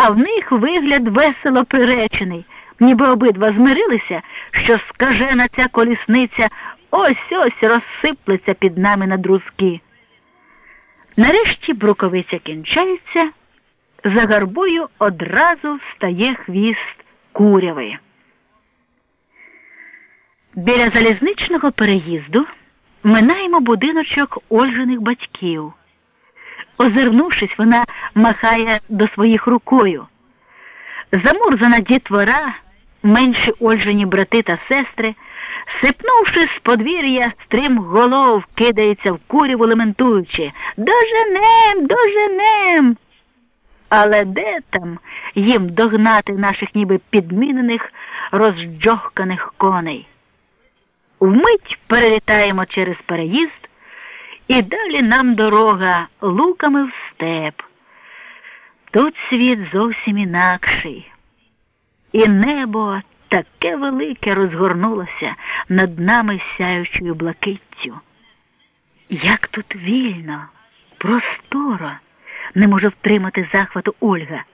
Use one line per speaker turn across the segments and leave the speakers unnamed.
а в них вигляд весело приречений, ніби обидва змирилися, що скажена ця колісниця ось ось розсиплеться під нами на друзки. Нарешті бруковиця кінчається, за гарбою одразу встає хвіст куряви. Біля залізничного переїзду минаємо будиночок Ольжиних батьків. Озирнувшись, вона махає до своїх рукою. Замурзана дітвора, менші Ольжині брати та сестри, сипнувши з подвір'я, стрим голов кидається в куряву, лементуючи Доженем, доженем. Але де там їм догнати наших ніби підмінених, розджохканих коней? Вмить перелітаємо через переїзд, і далі нам дорога луками в степ. Тут світ зовсім інакший, і небо таке велике розгорнулося над нами сяючою блакиттю. Як тут вільно, просторо, не може втримати захвату Ольга.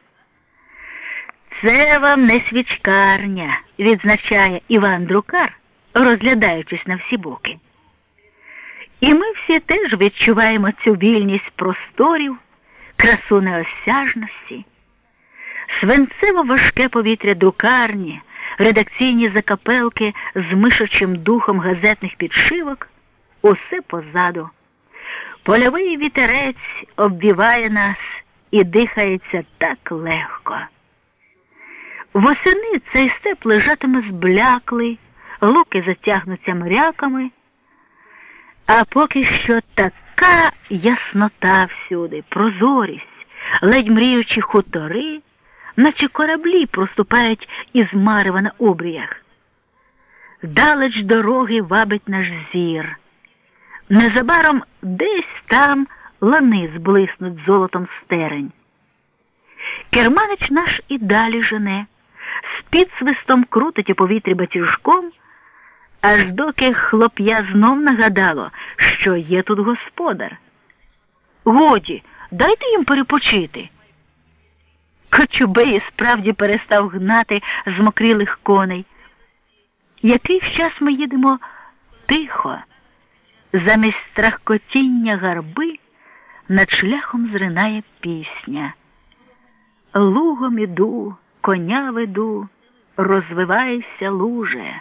Це вам не свічкарня, відзначає Іван Друкар розглядаючись на всі боки. І ми всі теж відчуваємо цю вільність просторів, красу неосяжності, свинцево важке повітря друкарні, редакційні закапелки з мишачим духом газетних підшивок, усе позаду. Польовий вітерець обвіває нас і дихається так легко. Восени цей степ лежатиме збляклий луки затягнуться мряками, а поки що така яснота всюди, прозорість, ледь мріючі хутори, наче кораблі проступають із марева на обріях. Далеч дороги вабить наш зір. Незабаром десь там лани зблиснуть золотом стерень. Керманич наш і далі жене, з підсвистом крутить у повітрі батюжком аж доки хлоп'я знов нагадало, що є тут господар. Годі, дайте їм перепочити. Кочубей справді перестав гнати змокрілих коней. Якийсь час ми їдемо тихо, замість страхкотіння гарби над шляхом зринає пісня. Лугом іду, коня веду, розвивайся, луже.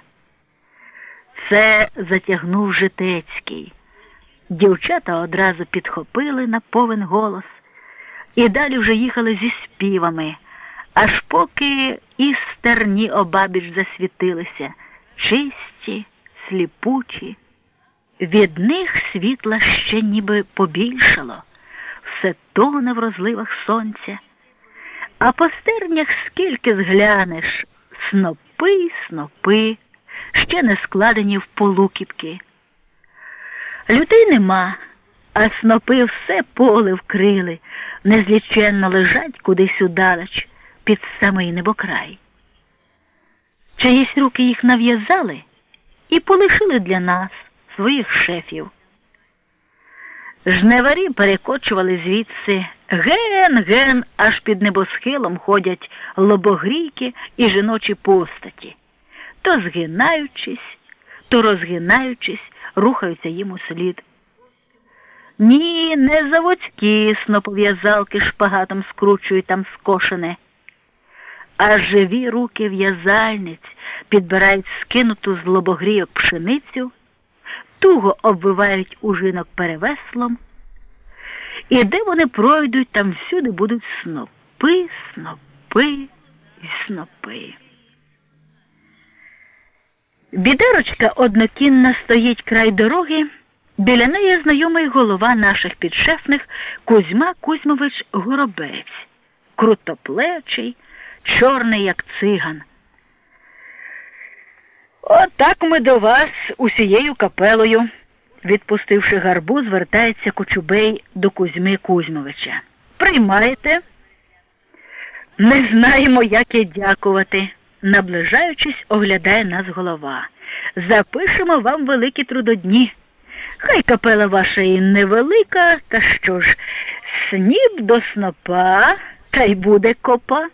Це затягнув Житецький. Дівчата одразу підхопили на повен голос і далі вже їхали зі співами, аж поки і стерні обабіч засвітилися, чисті, сліпучі. Від них світла ще ніби побільшало, все тоне в розливах сонця, а по стернях скільки зглянеш? Снопи, снопи ще не складені в полукіпки. Людей нема, а снопи все поле вкрили, незліченно лежать кудись удалеч під самий небокрай. Чиїсь руки їх нав'язали і полишили для нас своїх шефів. Жневарі перекочували звідси ген-ген, аж під небосхилом ходять лобогрійки і жіночі постаті то згинаючись, то розгинаючись, рухаються їм у слід. Ні, не заводські снопов'язалки шпагатом скручують там скошене, а живі руки в'язальниць підбирають скинуту з лобогрійок пшеницю, туго обвивають ужинок перевеслом, і де вони пройдуть, там всюди будуть снопи, снопи і снопи. Бідерочка однокінна стоїть край дороги, біля неї знайомий голова наших підшефних Кузьма Кузьмович Горобець, крутоплечий, чорний, як циган. Отак ми до вас усією капелою, відпустивши гарбу, звертається Кочубей до Кузьми Кузьмовича. Приймаєте? Не знаємо, як і дякувати наближаючись, оглядає нас голова. Запишемо вам великі трудодні. Хай капела ваша і невелика, та що ж, сніп до снопа, Та й буде копа.